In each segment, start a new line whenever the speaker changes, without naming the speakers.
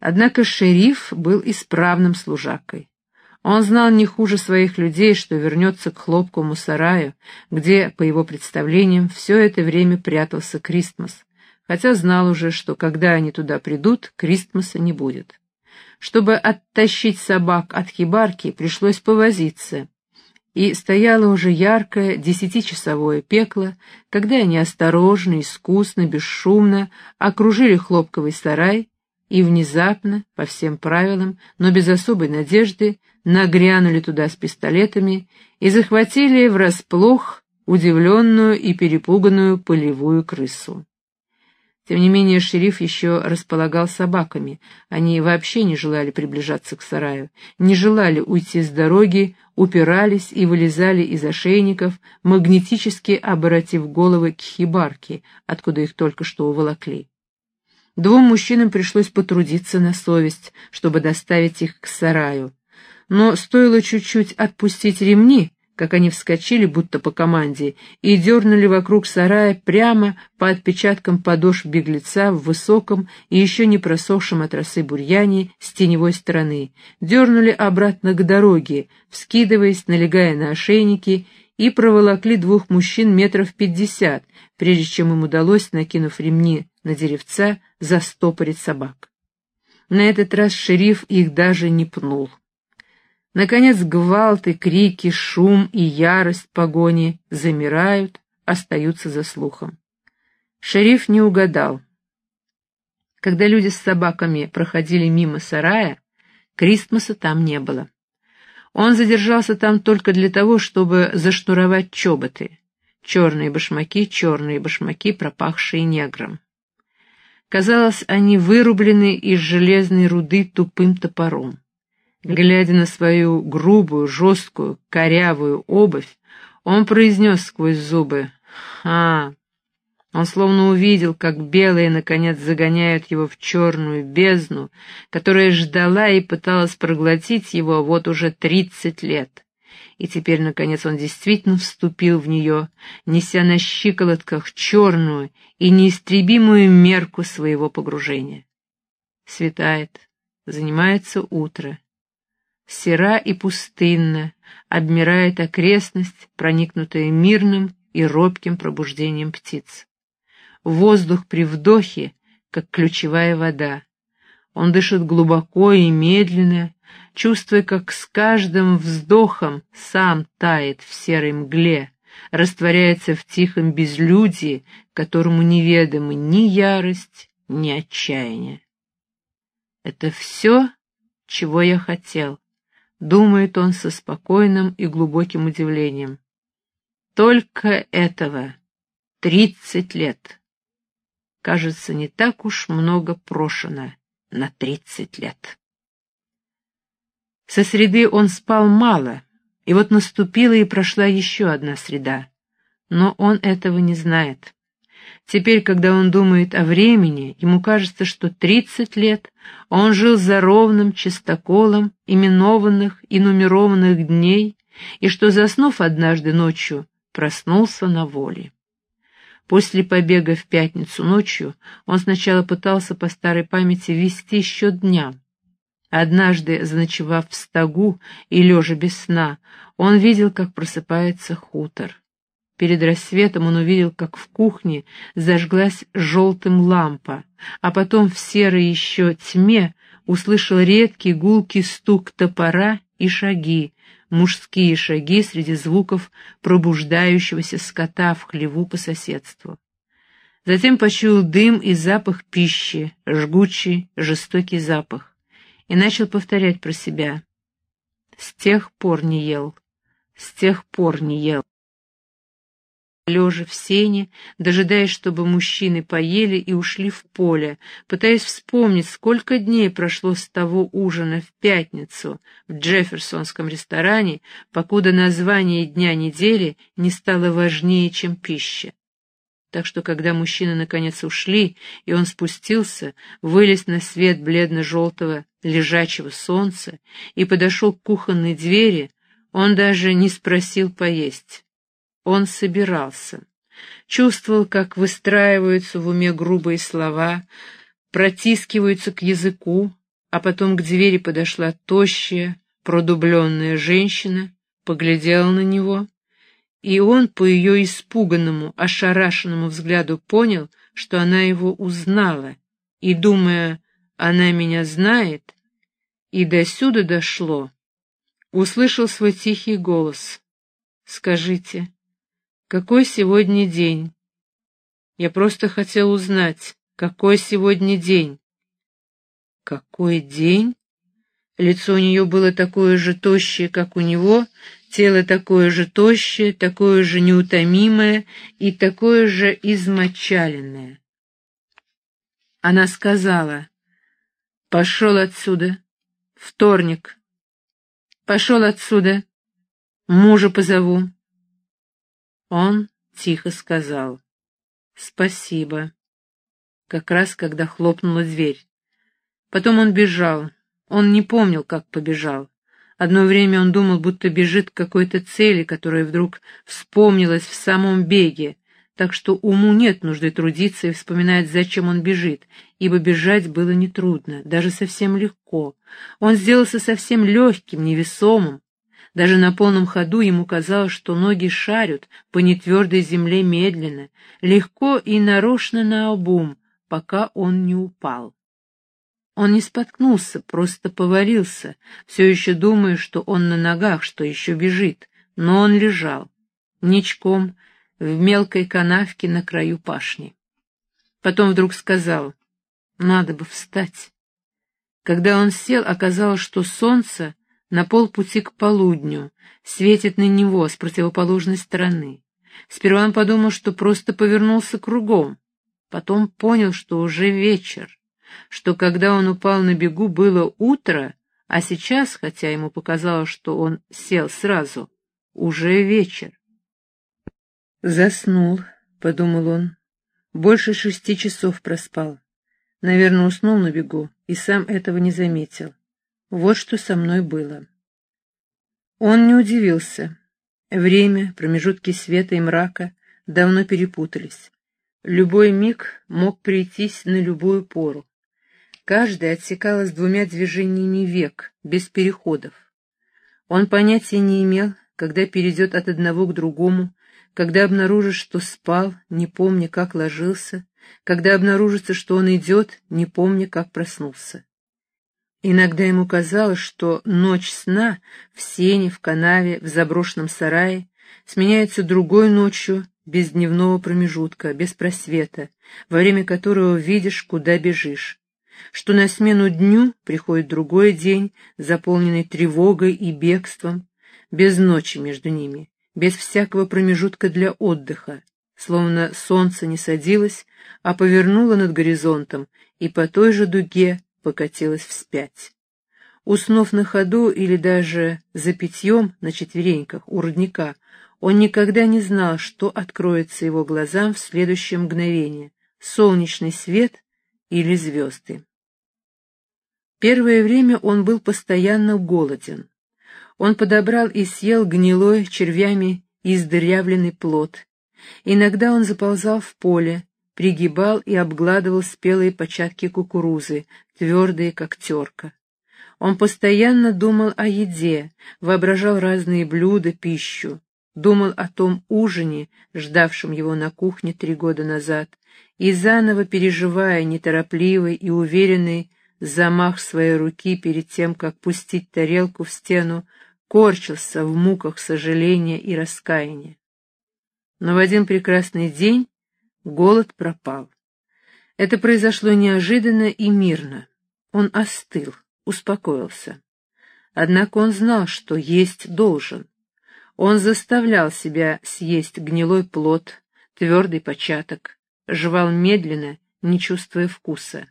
Однако шериф был исправным служакой. Он знал не хуже своих людей, что вернется к хлопковому сараю, где, по его представлениям, все это время прятался Кристмас, хотя знал уже, что когда они туда придут, Кристмаса не будет. Чтобы оттащить собак от хибарки, пришлось повозиться, и стояло уже яркое десятичасовое пекло, когда они осторожно, искусно, бесшумно окружили хлопковый сарай и внезапно, по всем правилам, но без особой надежды, нагрянули туда с пистолетами и захватили врасплох удивленную и перепуганную полевую крысу. Тем не менее шериф еще располагал собаками, они вообще не желали приближаться к сараю, не желали уйти с дороги, упирались и вылезали из ошейников, магнетически обратив головы к хибарке, откуда их только что уволокли. Двум мужчинам пришлось потрудиться на совесть, чтобы доставить их к сараю. Но стоило чуть-чуть отпустить ремни, как они вскочили, будто по команде, и дернули вокруг сарая прямо по отпечаткам подошв беглеца в высоком и еще не просохшем от росы бурьяне с теневой стороны, дернули обратно к дороге, вскидываясь, налегая на ошейники, и проволокли двух мужчин метров пятьдесят, прежде чем им удалось, накинув ремни на деревца, застопорить собак. На этот раз шериф их даже не пнул. Наконец гвалты, крики, шум и ярость погони замирают, остаются за слухом. Шериф не угадал. Когда люди с собаками проходили мимо сарая, Кристмаса там не было. Он задержался там только для того, чтобы зашнуровать чоботы. Черные башмаки, черные башмаки, пропахшие негром. Казалось, они вырублены из железной руды тупым топором. Глядя на свою грубую, жесткую, корявую обувь, он произнес сквозь зубы «А, он словно увидел, как белые, наконец, загоняют его в черную бездну, которая ждала и пыталась проглотить его вот уже тридцать лет. И теперь, наконец, он действительно вступил в нее, неся на щиколотках черную и неистребимую мерку своего погружения. Светает, занимается утро. Сера и пустынна, обмирает окрестность, проникнутая мирным и робким пробуждением птиц. Воздух при вдохе, как ключевая вода. Он дышит глубоко и медленно, чувствуя, как с каждым вздохом сам тает в серой мгле, растворяется в тихом безлюдии, которому неведомы ни ярость, ни отчаяние. «Это все, чего я хотел», — думает он со спокойным и глубоким удивлением. «Только этого тридцать лет» кажется, не так уж много прошено на тридцать лет. Со среды он спал мало, и вот наступила и прошла еще одна среда. Но он этого не знает. Теперь, когда он думает о времени, ему кажется, что тридцать лет он жил за ровным чистоколом именованных и нумерованных дней, и что, заснув однажды ночью, проснулся на воле. После побега в пятницу ночью он сначала пытался по старой памяти вести счет дням. Однажды, заночевав в стогу и лежа без сна, он видел, как просыпается хутор. Перед рассветом он увидел, как в кухне зажглась желтым лампа, а потом в серой еще тьме услышал редкий гулкий стук топора и шаги, мужские шаги среди звуков пробуждающегося скота в хлеву по соседству. Затем почуял дым и запах пищи, жгучий, жестокий запах, и начал повторять про себя. С тех пор не ел, с тех пор не ел лежа в сене, дожидаясь, чтобы мужчины поели и ушли в поле, пытаясь вспомнить, сколько дней прошло с того ужина в пятницу в Джефферсонском ресторане, покуда название дня недели не стало важнее, чем пища. Так что, когда мужчины наконец ушли, и он спустился, вылез на свет бледно-желтого лежачего солнца и подошел к кухонной двери, он даже не спросил поесть. Он собирался. Чувствовал, как выстраиваются в уме грубые слова, протискиваются к языку, а потом к двери подошла тощая, продубленная женщина, поглядела на него, и он по ее испуганному, ошарашенному взгляду понял, что она его узнала, и, думая, она меня знает, и до сюда дошло, услышал свой тихий голос. «Скажите, какой сегодня день?» Я просто хотел узнать, какой сегодня день. Какой день? Лицо у нее было такое же тощее, как у него, тело такое же тощее, такое же неутомимое и такое же измочаленное. Она сказала, «Пошел отсюда. Вторник. Пошел отсюда. Мужа позову». Он тихо сказал, «Спасибо». Как раз, когда хлопнула дверь. Потом он бежал. Он не помнил, как побежал. Одно время он думал, будто бежит к какой-то цели, которая вдруг вспомнилась в самом беге, так что уму нет нужды трудиться и вспоминать, зачем он бежит, ибо бежать было нетрудно, даже совсем легко. Он сделался совсем легким, невесомым, даже на полном ходу ему казалось, что ноги шарят по нетвердой земле медленно, легко и нарочно наобум, пока он не упал. Он не споткнулся, просто повалился, все еще думая, что он на ногах, что еще бежит, но он лежал, ничком, в мелкой канавке на краю пашни. Потом вдруг сказал, надо бы встать. Когда он сел, оказалось, что солнце на полпути к полудню, светит на него с противоположной стороны. Сперва он подумал, что просто повернулся кругом, потом понял, что уже вечер, что когда он упал на бегу, было утро, а сейчас, хотя ему показалось, что он сел сразу, уже вечер. «Заснул», — подумал он, — «больше шести часов проспал. Наверное, уснул на бегу и сам этого не заметил. Вот что со мной было. Он не удивился. Время, промежутки света и мрака давно перепутались. Любой миг мог прийтись на любую пору. Каждая отсекалась двумя движениями век, без переходов. Он понятия не имел, когда перейдет от одного к другому, когда обнаружит, что спал, не помня, как ложился, когда обнаружится, что он идет, не помня, как проснулся. Иногда ему казалось, что ночь сна в сене, в канаве, в заброшенном сарае сменяется другой ночью без дневного промежутка, без просвета, во время которого видишь, куда бежишь, что на смену дню приходит другой день, заполненный тревогой и бегством, без ночи между ними, без всякого промежутка для отдыха, словно солнце не садилось, а повернуло над горизонтом и по той же дуге покатилась вспять. Уснув на ходу или даже за питьем на четвереньках у родника, он никогда не знал, что откроется его глазам в следующее мгновение — солнечный свет или звезды. Первое время он был постоянно голоден. Он подобрал и съел гнилой червями издырявленный плод. Иногда он заползал в поле, пригибал и обгладывал спелые початки кукурузы, твердые, как терка. Он постоянно думал о еде, воображал разные блюда, пищу, думал о том ужине, ждавшем его на кухне три года назад, и заново переживая неторопливый и уверенный замах своей руки перед тем, как пустить тарелку в стену, корчился в муках сожаления и раскаяния. Но в один прекрасный день Голод пропал. Это произошло неожиданно и мирно. Он остыл, успокоился. Однако он знал, что есть должен. Он заставлял себя съесть гнилой плод, твердый початок, жевал медленно, не чувствуя вкуса.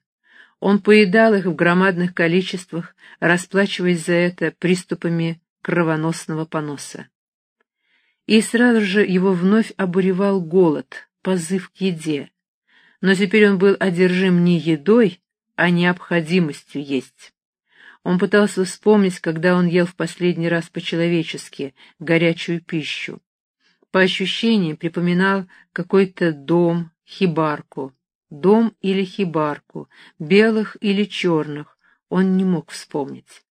Он поедал их в громадных количествах, расплачиваясь за это приступами кровоносного поноса. И сразу же его вновь обуревал голод, позыв к еде. Но теперь он был одержим не едой, а необходимостью есть. Он пытался вспомнить, когда он ел в последний раз по-человечески горячую пищу. По ощущениям припоминал какой-то дом, хибарку, дом или хибарку, белых или черных, он не мог вспомнить.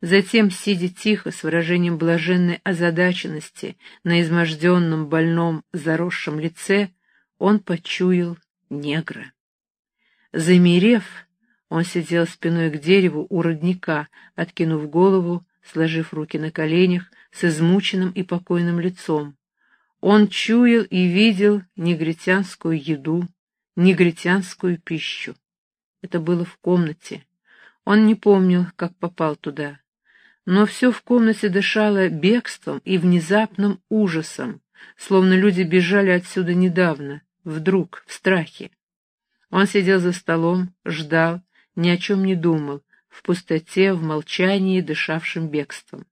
Затем, сидя тихо, с выражением блаженной озадаченности на изможденном, больном, заросшем лице, он почуял негра. Замерев, он сидел спиной к дереву у родника, откинув голову, сложив руки на коленях, с измученным и покойным лицом. Он чуял и видел негритянскую еду, негритянскую пищу. Это было в комнате. Он не помнил, как попал туда. Но все в комнате дышало бегством и внезапным ужасом, словно люди бежали отсюда недавно, вдруг, в страхе. Он сидел за столом, ждал, ни о чем не думал, в пустоте, в молчании, дышавшим бегством.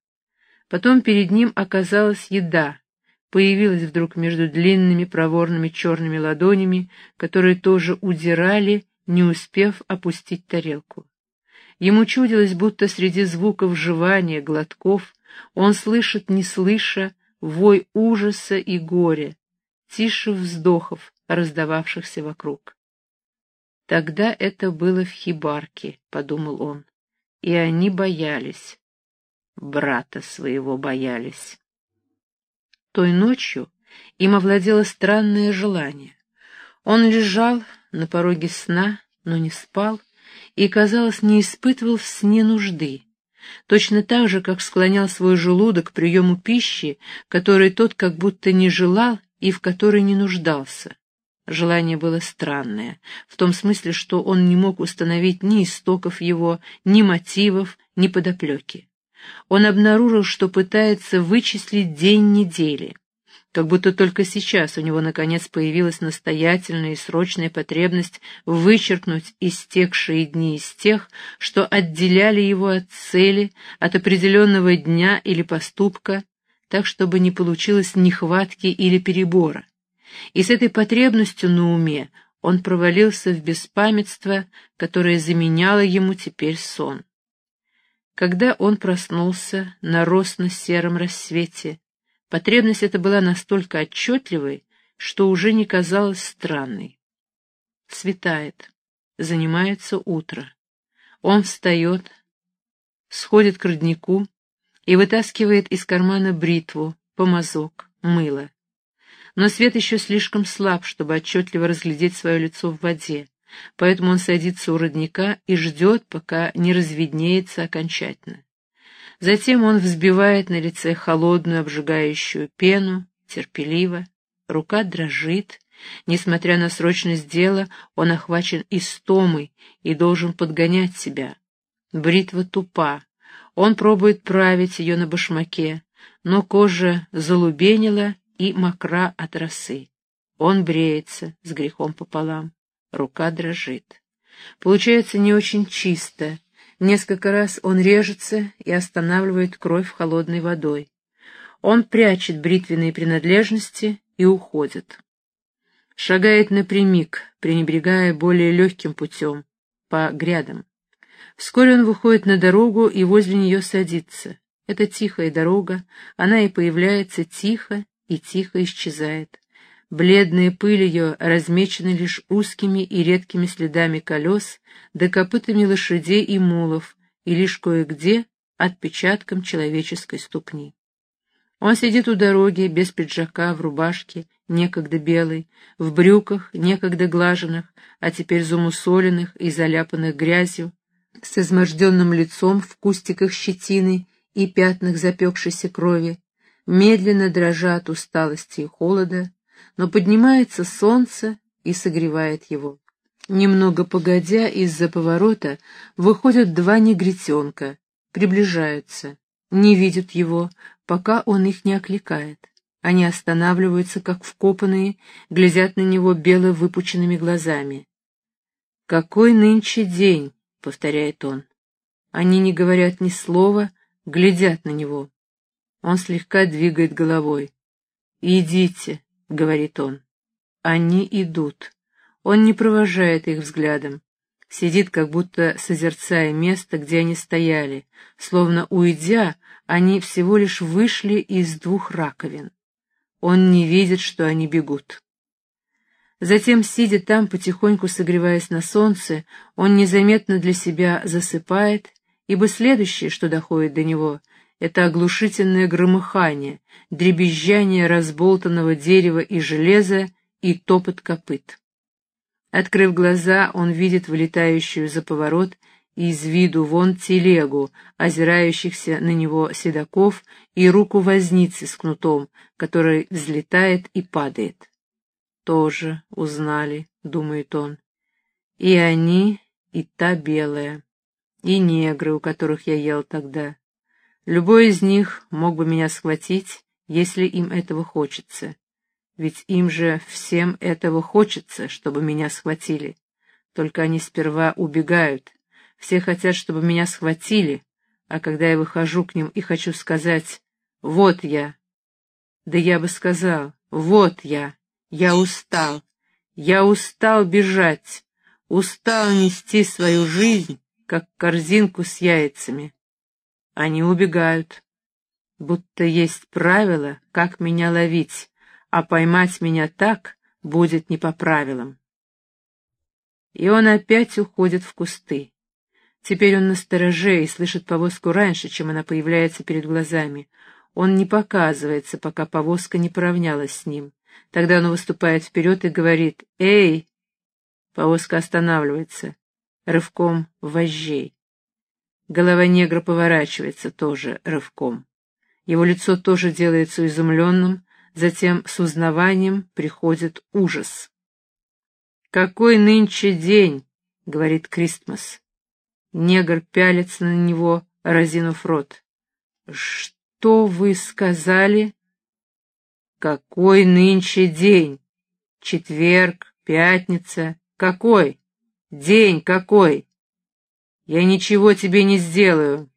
Потом перед ним оказалась еда, появилась вдруг между длинными проворными черными ладонями, которые тоже удирали, не успев опустить тарелку. Ему чудилось, будто среди звуков жевания, глотков, он слышит, не слыша, вой ужаса и горя, тише вздохов, раздававшихся вокруг. Тогда это было в хибарке, — подумал он, — и они боялись, брата своего боялись. Той ночью им овладело странное желание. Он лежал на пороге сна, но не спал, и, казалось, не испытывал в сне нужды. Точно так же, как склонял свой желудок к приему пищи, которой тот как будто не желал и в которой не нуждался. Желание было странное, в том смысле, что он не мог установить ни истоков его, ни мотивов, ни подоплеки. Он обнаружил, что пытается вычислить день недели как будто только сейчас у него наконец появилась настоятельная и срочная потребность вычеркнуть истекшие дни из тех, что отделяли его от цели, от определенного дня или поступка, так, чтобы не получилось нехватки или перебора. И с этой потребностью на уме он провалился в беспамятство, которое заменяло ему теперь сон. Когда он проснулся на росно-сером рассвете, Потребность эта была настолько отчетливой, что уже не казалась странной. Светает, занимается утро. Он встает, сходит к роднику и вытаскивает из кармана бритву, помазок, мыло. Но свет еще слишком слаб, чтобы отчетливо разглядеть свое лицо в воде, поэтому он садится у родника и ждет, пока не разведнеется окончательно. Затем он взбивает на лице холодную обжигающую пену, терпеливо. Рука дрожит. Несмотря на срочность дела, он охвачен истомой и должен подгонять себя. Бритва тупа. Он пробует править ее на башмаке, но кожа залубенила и мокра от росы. Он бреется с грехом пополам. Рука дрожит. Получается не очень чисто, Несколько раз он режется и останавливает кровь холодной водой. Он прячет бритвенные принадлежности и уходит. Шагает напрямик, пренебрегая более легким путем, по грядам. Вскоре он выходит на дорогу и возле нее садится. Это тихая дорога, она и появляется тихо, и тихо исчезает. Бледная пыль ее размечена лишь узкими и редкими следами колес, да копытами лошадей и мулов, и лишь кое-где отпечатком человеческой ступни. Он сидит у дороги, без пиджака, в рубашке, некогда белой, в брюках, некогда глаженных, а теперь замусоленных и заляпанных грязью, с изможденным лицом в кустиках щетины и пятнах запекшейся крови, медленно дрожа от усталости и холода, но поднимается солнце и согревает его. Немного погодя, из-за поворота выходят два негритенка, приближаются, не видят его, пока он их не окликает. Они останавливаются, как вкопанные, глядят на него бело выпученными глазами. «Какой нынче день?» — повторяет он. Они не говорят ни слова, глядят на него. Он слегка двигает головой. «Идите», — говорит он. Они идут. Он не провожает их взглядом. Сидит, как будто созерцая место, где они стояли, словно уйдя, они всего лишь вышли из двух раковин. Он не видит, что они бегут. Затем, сидя там, потихоньку согреваясь на солнце, он незаметно для себя засыпает, ибо следующее, что доходит до него, это оглушительное громыхание, дребезжание разболтанного дерева и железа и топот копыт. Открыв глаза, он видит вылетающую за поворот из виду вон телегу, озирающихся на него седаков и руку возницы с кнутом, который взлетает и падает. Тоже узнали, думает он. И они, и та белая, и негры, у которых я ел тогда. Любой из них мог бы меня схватить, если им этого хочется. Ведь им же всем этого хочется, чтобы меня схватили. Только они сперва убегают, все хотят, чтобы меня схватили, а когда я выхожу к ним и хочу сказать «Вот я», да я бы сказал «Вот я, я устал, я устал бежать, устал нести свою жизнь, как корзинку с яйцами». Они убегают, будто есть правило, как меня ловить, а поймать меня так будет не по правилам. И он опять уходит в кусты. Теперь он на стороже и слышит повозку раньше, чем она появляется перед глазами. Он не показывается, пока повозка не поравнялась с ним. Тогда он выступает вперед и говорит «Эй!». Повозка останавливается, рывком вожжей. Голова негра поворачивается тоже рывком. Его лицо тоже делается изумленным, затем с узнаванием приходит ужас. «Какой нынче день!» — говорит Кристмас. Негр пялится на него, разинув рот. «Что вы сказали?» «Какой нынче день? Четверг, пятница. Какой? День какой? Я ничего тебе не сделаю».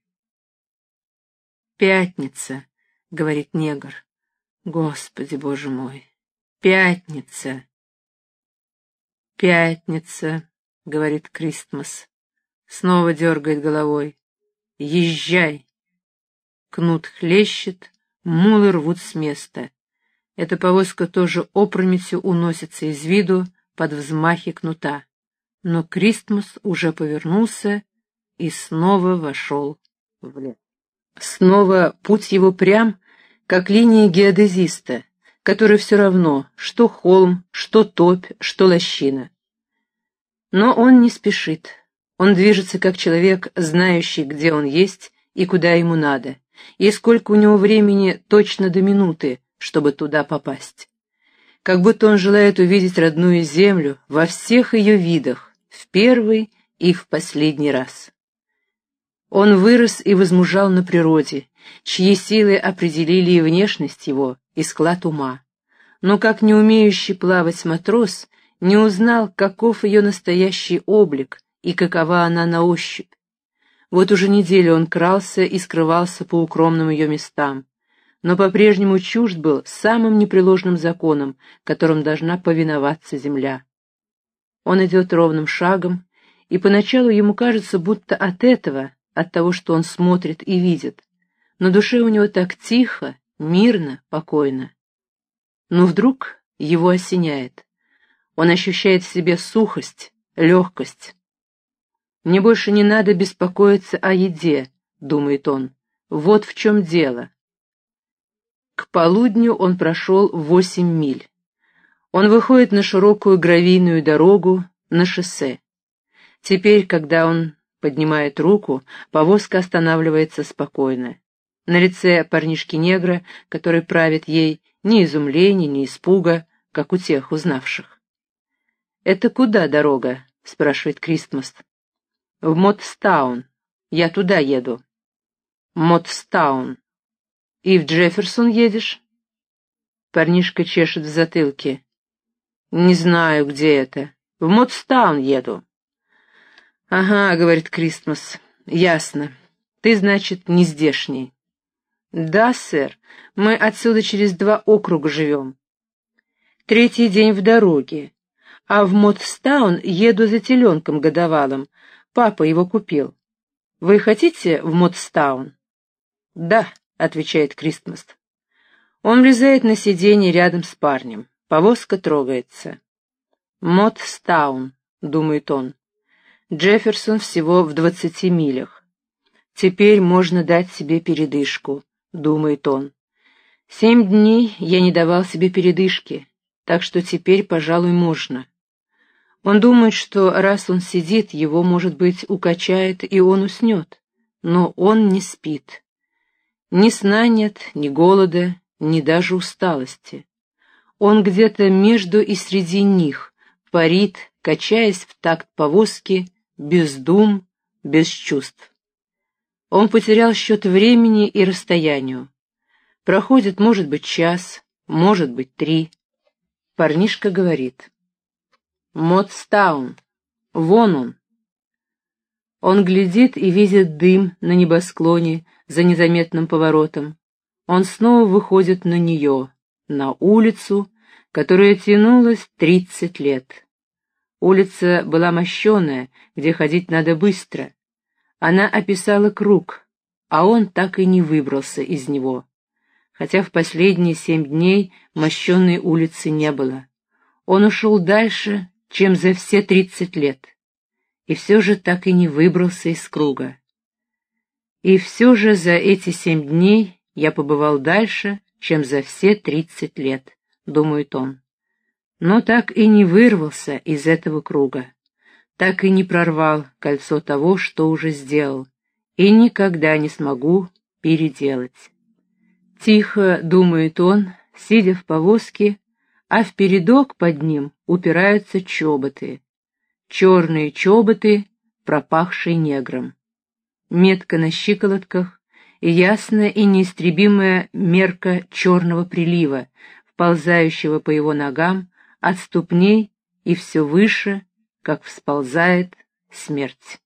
«Пятница», — говорит негр. «Господи, боже мой! Пятница!» «Пятница», — говорит Кристмас. Снова дергает головой. «Езжай!» Кнут хлещет, мулы рвут с места. Эта повозка тоже опрометью уносится из виду под взмахи кнута. Но Кристмас уже повернулся и снова вошел в лес. Снова путь его прям, как линия геодезиста, который все равно, что холм, что топь, что лощина. Но он не спешит. Он движется как человек, знающий, где он есть и куда ему надо, и сколько у него времени точно до минуты, чтобы туда попасть. Как будто он желает увидеть родную землю во всех ее видах, в первый и в последний раз. Он вырос и возмужал на природе, чьи силы определили и внешность его, и склад ума. Но как не умеющий плавать матрос, не узнал, каков ее настоящий облик, и какова она на ощупь. Вот уже неделю он крался и скрывался по укромным ее местам, но по-прежнему чужд был самым непреложным законом, которым должна повиноваться земля. Он идет ровным шагом, и поначалу ему кажется, будто от этого, от того, что он смотрит и видит, на душе у него так тихо, мирно, покойно. Но вдруг его осеняет. Он ощущает в себе сухость, легкость, «Мне больше не надо беспокоиться о еде», — думает он. «Вот в чем дело». К полудню он прошел восемь миль. Он выходит на широкую гравийную дорогу, на шоссе. Теперь, когда он поднимает руку, повозка останавливается спокойно. На лице парнишки-негра, который правит ей, ни изумления, ни испуга, как у тех узнавших. «Это куда дорога?» — спрашивает Кристмас. В Мотстаун. Я туда еду. Мотстаун. И в Джефферсон едешь? Парнишка чешет в затылке. Не знаю, где это. В Мотстаун еду. Ага, говорит Кристмас. Ясно. Ты, значит, не здешний. Да, сэр. Мы отсюда через два округа живем. Третий день в дороге. А в Мотстаун еду за теленком годовалым, Папа его купил. Вы хотите в Модстаун? Да, отвечает Кристмас. Он влезает на сиденье рядом с парнем. Повозка трогается. Мотстаун, думает он. Джефферсон всего в двадцати милях. Теперь можно дать себе передышку, думает он. Семь дней я не давал себе передышки, так что теперь, пожалуй, можно. Он думает, что раз он сидит, его, может быть, укачает, и он уснет. Но он не спит. Ни сна нет, ни голода, ни даже усталости. Он где-то между и среди них, парит, качаясь в такт повозки, без дум, без чувств. Он потерял счет времени и расстоянию. Проходит, может быть, час, может быть, три. Парнишка говорит. «Мотстаун! Вон он!» Он глядит и видит дым на небосклоне за незаметным поворотом. Он снова выходит на нее, на улицу, которая тянулась тридцать лет. Улица была мощеная, где ходить надо быстро. Она описала круг, а он так и не выбрался из него. Хотя в последние семь дней мощенной улицы не было. Он ушел дальше, чем за все тридцать лет. И все же так и не выбрался из круга. И все же за эти семь дней я побывал дальше, чем за все тридцать лет, думает он но так и не вырвался из этого круга, так и не прорвал кольцо того, что уже сделал, и никогда не смогу переделать. Тихо думает он, сидя в повозке, а в передок под ним упираются чоботы. Черные чоботы, пропахшие негром. Метка на щиколотках ясная и неистребимая мерка черного прилива, вползающего по его ногам, от ступней и все выше, как всползает смерть.